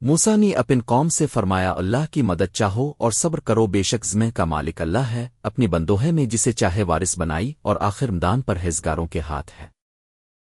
موسا نے اپن قوم سے فرمایا، اللہ کی مدد چاہو اور صبر کرو، بے شک زمہ کا مالک اللہ ہے، اپنی بندوہے میں جسے چاہے وارث بنائی اور آخر مدان پر ہزگاروں کے ہاتھ ہے۔